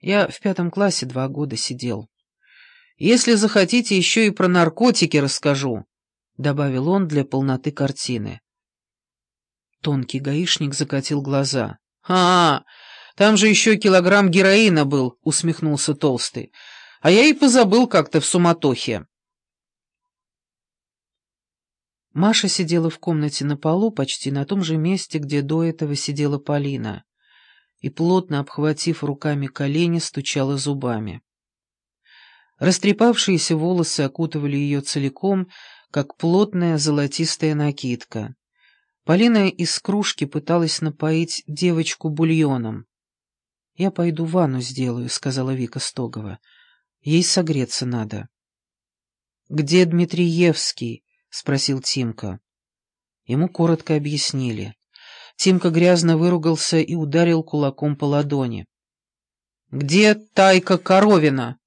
Я в пятом классе два года сидел. Если захотите, еще и про наркотики расскажу», — добавил он для полноты картины. Тонкий гаишник закатил глаза. «А, там же еще килограмм героина был», — усмехнулся Толстый. «А я и позабыл как-то в суматохе». Маша сидела в комнате на полу, почти на том же месте, где до этого сидела Полина, и, плотно обхватив руками колени, стучала зубами. Растрепавшиеся волосы окутывали ее целиком, как плотная золотистая накидка. Полина из кружки пыталась напоить девочку бульоном. «Я пойду ванну сделаю», — сказала Вика Стогова. «Ей согреться надо». «Где Дмитриевский?» — спросил Тимка. Ему коротко объяснили. Тимка грязно выругался и ударил кулаком по ладони. «Где Тайка Коровина?»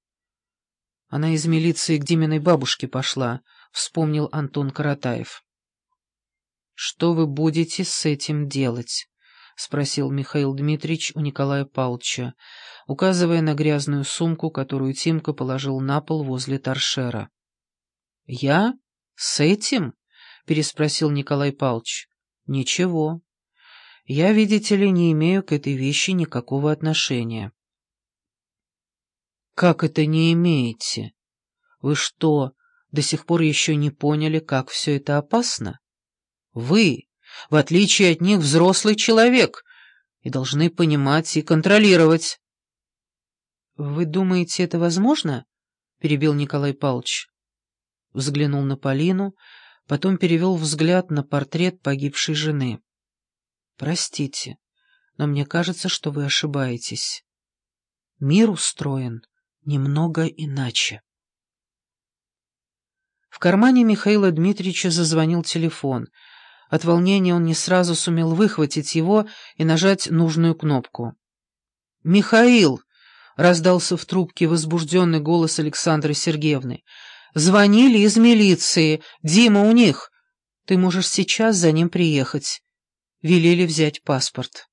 Она из милиции к Диминой бабушке пошла, — вспомнил Антон Каратаев. «Что вы будете с этим делать?» — спросил Михаил Дмитриевич у Николая Павловича, указывая на грязную сумку, которую Тимка положил на пол возле торшера. «Я?» «С этим?» — переспросил Николай Павлович. «Ничего. Я, видите ли, не имею к этой вещи никакого отношения». «Как это не имеете? Вы что, до сих пор еще не поняли, как все это опасно? Вы, в отличие от них, взрослый человек и должны понимать и контролировать». «Вы думаете, это возможно?» — перебил Николай Павлович взглянул на Полину, потом перевел взгляд на портрет погибшей жены. «Простите, но мне кажется, что вы ошибаетесь. Мир устроен немного иначе». В кармане Михаила Дмитриевича зазвонил телефон. От волнения он не сразу сумел выхватить его и нажать нужную кнопку. «Михаил!» — раздался в трубке возбужденный голос Александры Сергеевны — Звонили из милиции. Дима у них. Ты можешь сейчас за ним приехать. Велели взять паспорт.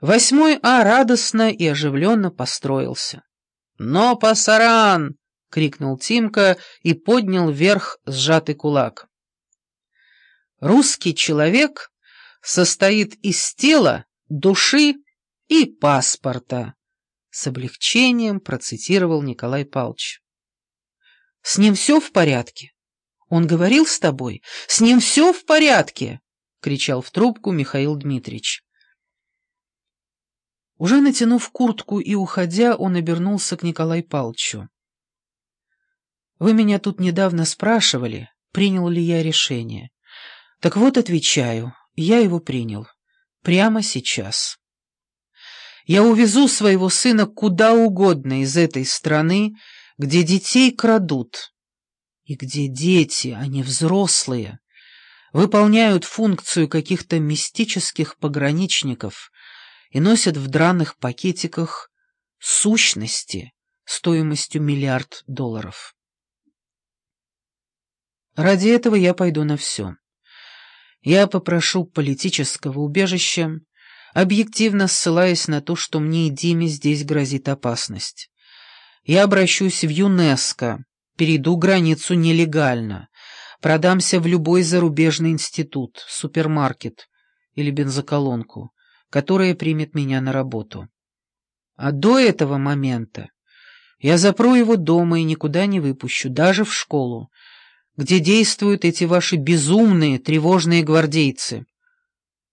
Восьмой А радостно и оживленно построился. «Но пасаран!» — крикнул Тимка и поднял вверх сжатый кулак. «Русский человек состоит из тела, души и паспорта». С облегчением процитировал Николай Павлович. «С ним все в порядке? Он говорил с тобой? С ним все в порядке?» — кричал в трубку Михаил Дмитриевич. Уже натянув куртку и уходя, он обернулся к Николаю Павловичу. «Вы меня тут недавно спрашивали, принял ли я решение. Так вот, отвечаю, я его принял. Прямо сейчас». Я увезу своего сына куда угодно из этой страны, где детей крадут, и где дети, а не взрослые, выполняют функцию каких-то мистических пограничников и носят в драных пакетиках сущности стоимостью миллиард долларов. Ради этого я пойду на все. Я попрошу политического убежища, объективно ссылаясь на то, что мне и Диме здесь грозит опасность. Я обращусь в ЮНЕСКО, перейду границу нелегально, продамся в любой зарубежный институт, супермаркет или бензоколонку, которая примет меня на работу. А до этого момента я запру его дома и никуда не выпущу, даже в школу, где действуют эти ваши безумные, тревожные гвардейцы.